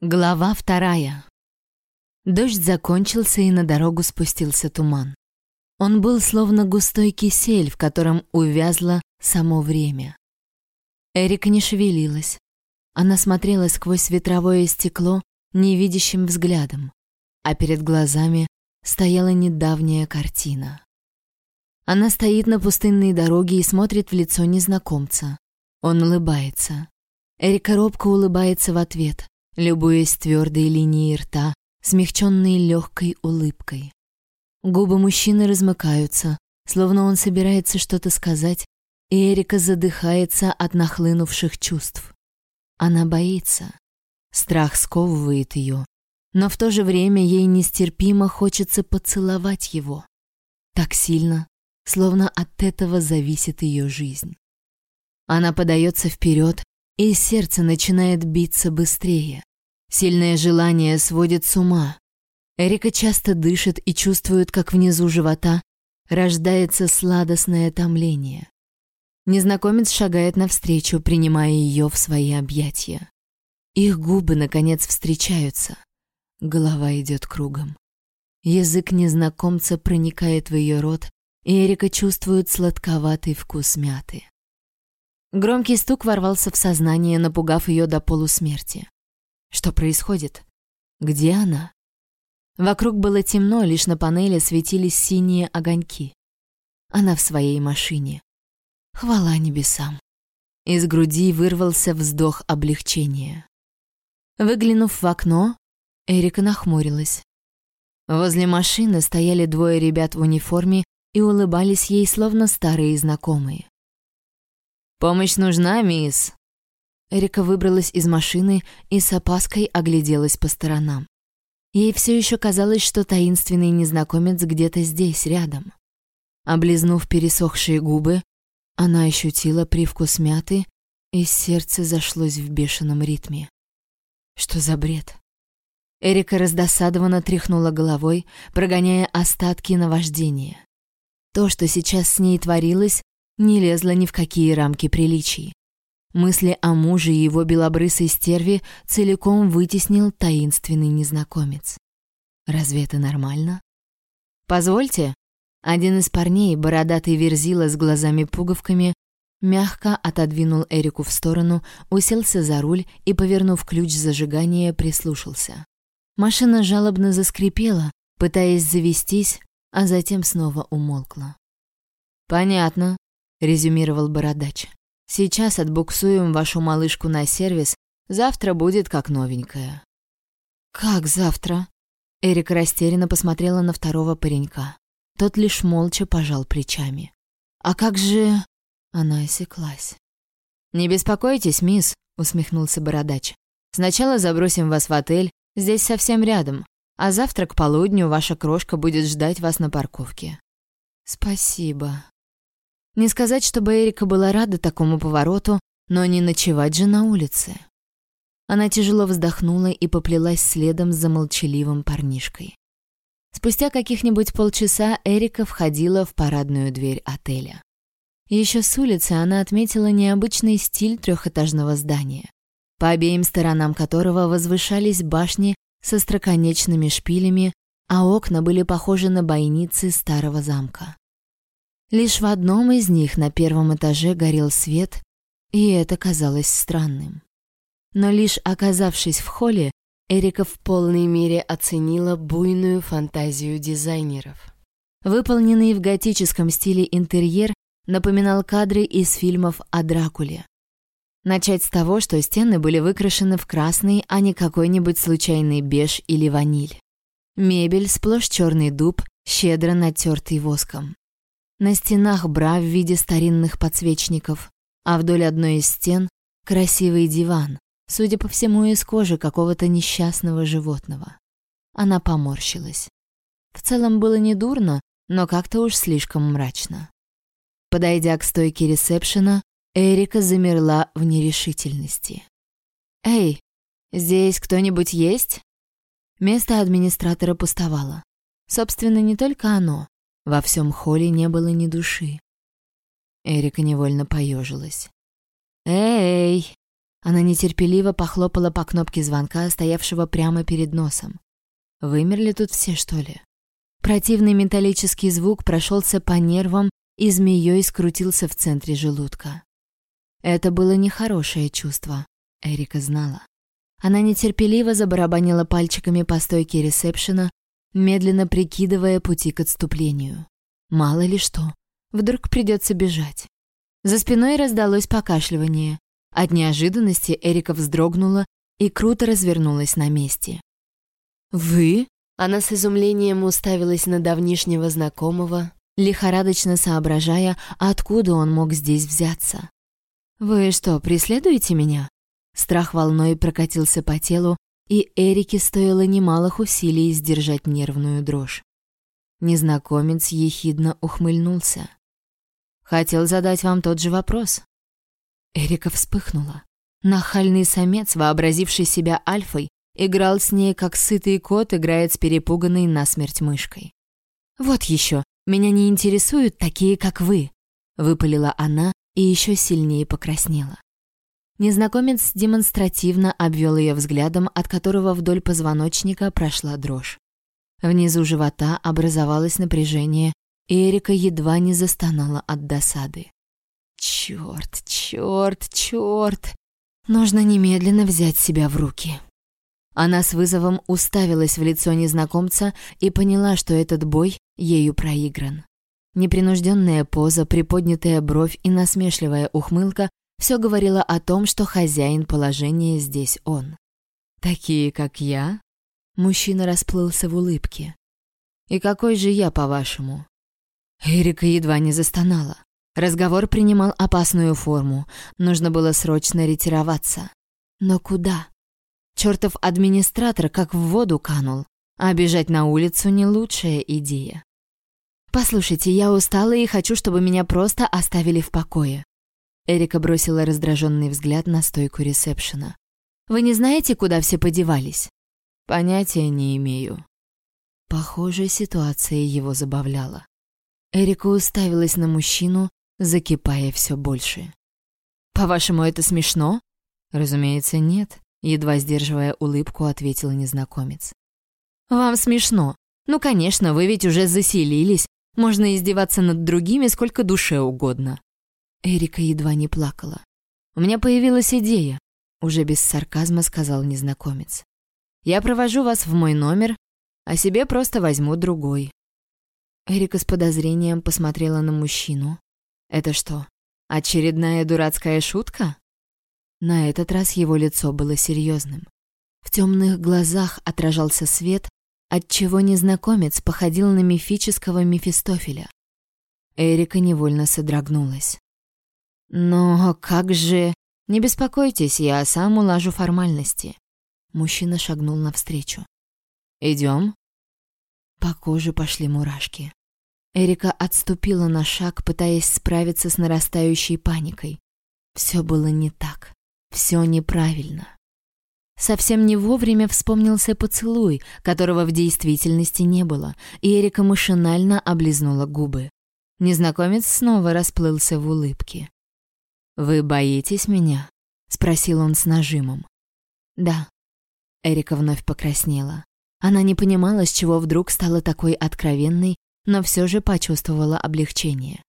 Глава вторая. Дождь закончился, и на дорогу спустился туман. Он был словно густой кисель, в котором увязло само время. Эрика не шевелилась. Она смотрела сквозь ветровое стекло невидящим взглядом, а перед глазами стояла недавняя картина. Она стоит на пустынной дороге и смотрит в лицо незнакомца. Он улыбается. Эрика робко улыбается в ответ — любуясь твердой линией рта, смягченной легкой улыбкой. Губы мужчины размыкаются, словно он собирается что-то сказать, и Эрика задыхается от нахлынувших чувств. Она боится. Страх сковывает ее, но в то же время ей нестерпимо хочется поцеловать его. Так сильно, словно от этого зависит ее жизнь. Она подается вперед, и сердце начинает биться быстрее. Сильное желание сводит с ума. Эрика часто дышит и чувствует, как внизу живота рождается сладостное томление. Незнакомец шагает навстречу, принимая ее в свои объятия. Их губы, наконец, встречаются. Голова идет кругом. Язык незнакомца проникает в ее рот, и Эрика чувствует сладковатый вкус мяты. Громкий стук ворвался в сознание, напугав ее до полусмерти. Что происходит? Где она? Вокруг было темно, лишь на панели светились синие огоньки. Она в своей машине. Хвала небесам. Из груди вырвался вздох облегчения. Выглянув в окно, Эрика нахмурилась. Возле машины стояли двое ребят в униформе и улыбались ей, словно старые знакомые. «Помощь нужна, мисс?» Эрика выбралась из машины и с опаской огляделась по сторонам. Ей все еще казалось, что таинственный незнакомец где-то здесь, рядом. Облизнув пересохшие губы, она ощутила привкус мяты, и сердце зашлось в бешеном ритме. Что за бред? Эрика раздосадованно тряхнула головой, прогоняя остатки наваждения. То, что сейчас с ней творилось, не лезло ни в какие рамки приличий. Мысли о муже и его белобрысой стерве целиком вытеснил таинственный незнакомец. Разве это нормально? «Позвольте». Один из парней, бородатый верзила с глазами-пуговками, мягко отодвинул Эрику в сторону, уселся за руль и, повернув ключ зажигания, прислушался. Машина жалобно заскрипела, пытаясь завестись, а затем снова умолкла. «Понятно», — резюмировал бородач. Сейчас отбуксуем вашу малышку на сервис, завтра будет как новенькая». «Как завтра?» Эрика растерянно посмотрела на второго паренька. Тот лишь молча пожал плечами. «А как же...» Она осеклась. «Не беспокойтесь, мисс», — усмехнулся бородач. «Сначала забросим вас в отель, здесь совсем рядом, а завтра к полудню ваша крошка будет ждать вас на парковке». «Спасибо», не сказать, чтобы Эрика была рада такому повороту, но не ночевать же на улице. Она тяжело вздохнула и поплелась следом за молчаливым парнишкой. Спустя каких-нибудь полчаса Эрика входила в парадную дверь отеля. Еще с улицы она отметила необычный стиль трехэтажного здания, по обеим сторонам которого возвышались башни со строконечными шпилями, а окна были похожи на бойницы старого замка. Лишь в одном из них на первом этаже горел свет, и это казалось странным. Но лишь оказавшись в холле, Эрика в полной мере оценила буйную фантазию дизайнеров. Выполненный в готическом стиле интерьер напоминал кадры из фильмов о Дракуле. Начать с того, что стены были выкрашены в красный, а не какой-нибудь случайный беж или ваниль. Мебель сплошь черный дуб, щедро натертый воском. На стенах бра в виде старинных подсвечников, а вдоль одной из стен — красивый диван, судя по всему, из кожи какого-то несчастного животного. Она поморщилась. В целом было недурно, но как-то уж слишком мрачно. Подойдя к стойке ресепшена, Эрика замерла в нерешительности. «Эй, здесь кто-нибудь есть?» Место администратора пустовало. Собственно, не только оно. Во всем холле не было ни души. Эрика невольно поежилась. «Эй!» Она нетерпеливо похлопала по кнопке звонка, стоявшего прямо перед носом. Вымерли тут все, что ли? Противный металлический звук прошелся по нервам и змеей скрутился в центре желудка. Это было нехорошее чувство, Эрика знала. Она нетерпеливо забарабанила пальчиками по стойке ресепшена, медленно прикидывая пути к отступлению. Мало ли что, вдруг придется бежать. За спиной раздалось покашливание. От неожиданности Эрика вздрогнула и круто развернулась на месте. «Вы?» Она с изумлением уставилась на давнишнего знакомого, лихорадочно соображая, откуда он мог здесь взяться. «Вы что, преследуете меня?» Страх волной прокатился по телу, и Эрике стоило немалых усилий сдержать нервную дрожь. Незнакомец ехидно ухмыльнулся. «Хотел задать вам тот же вопрос». Эрика вспыхнула. Нахальный самец, вообразивший себя альфой, играл с ней, как сытый кот играет с перепуганной насмерть мышкой. «Вот еще, меня не интересуют такие, как вы», — выпалила она и еще сильнее покраснела. Незнакомец демонстративно обвел ее взглядом, от которого вдоль позвоночника прошла дрожь. Внизу живота образовалось напряжение, и Эрика едва не застонала от досады. «Черт, черт, черт! Нужно немедленно взять себя в руки!» Она с вызовом уставилась в лицо незнакомца и поняла, что этот бой ею проигран. Непринужденная поза, приподнятая бровь и насмешливая ухмылка все говорило о том, что хозяин положения здесь он. «Такие, как я?» Мужчина расплылся в улыбке. «И какой же я, по-вашему?» Эрика едва не застонала. Разговор принимал опасную форму. Нужно было срочно ретироваться. Но куда? Чертов администратор как в воду канул, а бежать на улицу не лучшая идея. «Послушайте, я устала и хочу, чтобы меня просто оставили в покое». Эрика бросила раздраженный взгляд на стойку ресепшена. «Вы не знаете, куда все подевались?» «Понятия не имею». Похоже, ситуация его забавляла. Эрика уставилась на мужчину, закипая все больше. «По-вашему, это смешно?» «Разумеется, нет. Едва сдерживая улыбку, ответил незнакомец. «Вам смешно. Ну, конечно, вы ведь уже заселились. Можно издеваться над другими сколько душе угодно». Эрика едва не плакала. «У меня появилась идея», — уже без сарказма сказал незнакомец. «Я провожу вас в мой номер, а себе просто возьму другой». Эрика с подозрением посмотрела на мужчину. «Это что, очередная дурацкая шутка?» На этот раз его лицо было серьезным. В темных глазах отражался свет, отчего незнакомец походил на мифического Мефистофеля. Эрика невольно содрогнулась. «Но как же...» «Не беспокойтесь, я сам улажу формальности». Мужчина шагнул навстречу. «Идем?» По коже пошли мурашки. Эрика отступила на шаг, пытаясь справиться с нарастающей паникой. Все было не так. Все неправильно. Совсем не вовремя вспомнился поцелуй, которого в действительности не было, и Эрика машинально облизнула губы. Незнакомец снова расплылся в улыбке. «Вы боитесь меня?» — спросил он с нажимом. «Да». Эрика вновь покраснела. Она не понимала, с чего вдруг стала такой откровенной, но все же почувствовала облегчение.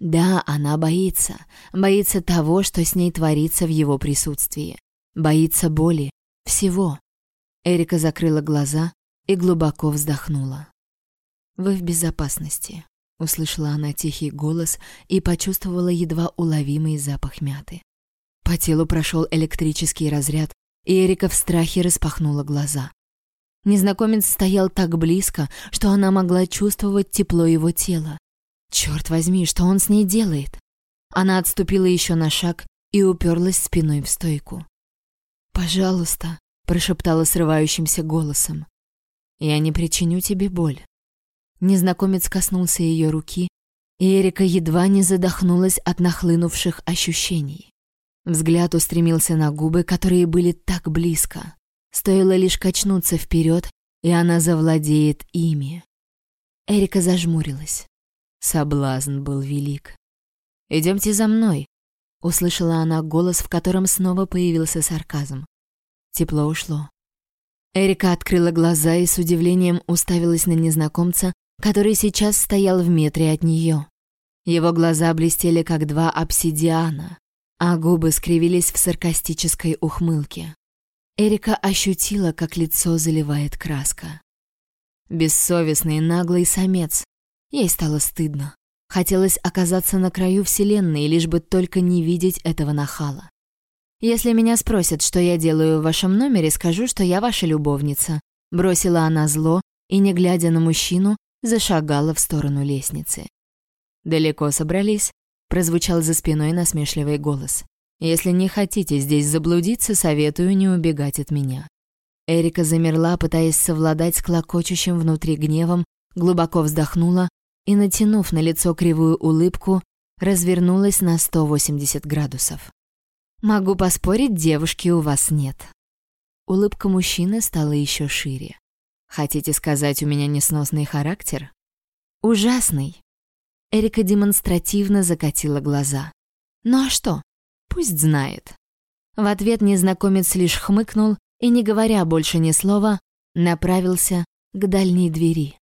Да, она боится. Боится того, что с ней творится в его присутствии. Боится боли. Всего. Эрика закрыла глаза и глубоко вздохнула. «Вы в безопасности», — услышала она тихий голос и почувствовала едва уловимый запах мяты. По телу прошел электрический разряд, и Эрика в страхе распахнула глаза. Незнакомец стоял так близко, что она могла чувствовать тепло его тела. Черт возьми, что он с ней делает? Она отступила еще на шаг и уперлась спиной в стойку. «Пожалуйста», — прошептала срывающимся голосом. «Я не причиню тебе боль». Незнакомец коснулся ее руки, и Эрика едва не задохнулась от нахлынувших ощущений. Взгляд устремился на губы, которые были так близко. Стоило лишь качнуться вперед, и она завладеет ими. Эрика зажмурилась. Соблазн был велик. «Идемте за мной». Услышала она голос, в котором снова появился сарказм. Тепло ушло. Эрика открыла глаза и с удивлением уставилась на незнакомца, который сейчас стоял в метре от нее. Его глаза блестели, как два обсидиана, а губы скривились в саркастической ухмылке. Эрика ощутила, как лицо заливает краска. Бессовестный наглый самец. Ей стало стыдно. Хотелось оказаться на краю Вселенной, лишь бы только не видеть этого нахала. «Если меня спросят, что я делаю в вашем номере, скажу, что я ваша любовница», бросила она зло и, не глядя на мужчину, зашагала в сторону лестницы. «Далеко собрались?» — прозвучал за спиной насмешливый голос. «Если не хотите здесь заблудиться, советую не убегать от меня». Эрика замерла, пытаясь совладать с клокочущим внутри гневом, глубоко вздохнула и, натянув на лицо кривую улыбку, развернулась на 180 градусов. «Могу поспорить, девушки у вас нет». Улыбка мужчины стала еще шире. Хотите сказать, у меня несносный характер? Ужасный. Эрика демонстративно закатила глаза. Ну а что? Пусть знает. В ответ незнакомец лишь хмыкнул и, не говоря больше ни слова, направился к дальней двери.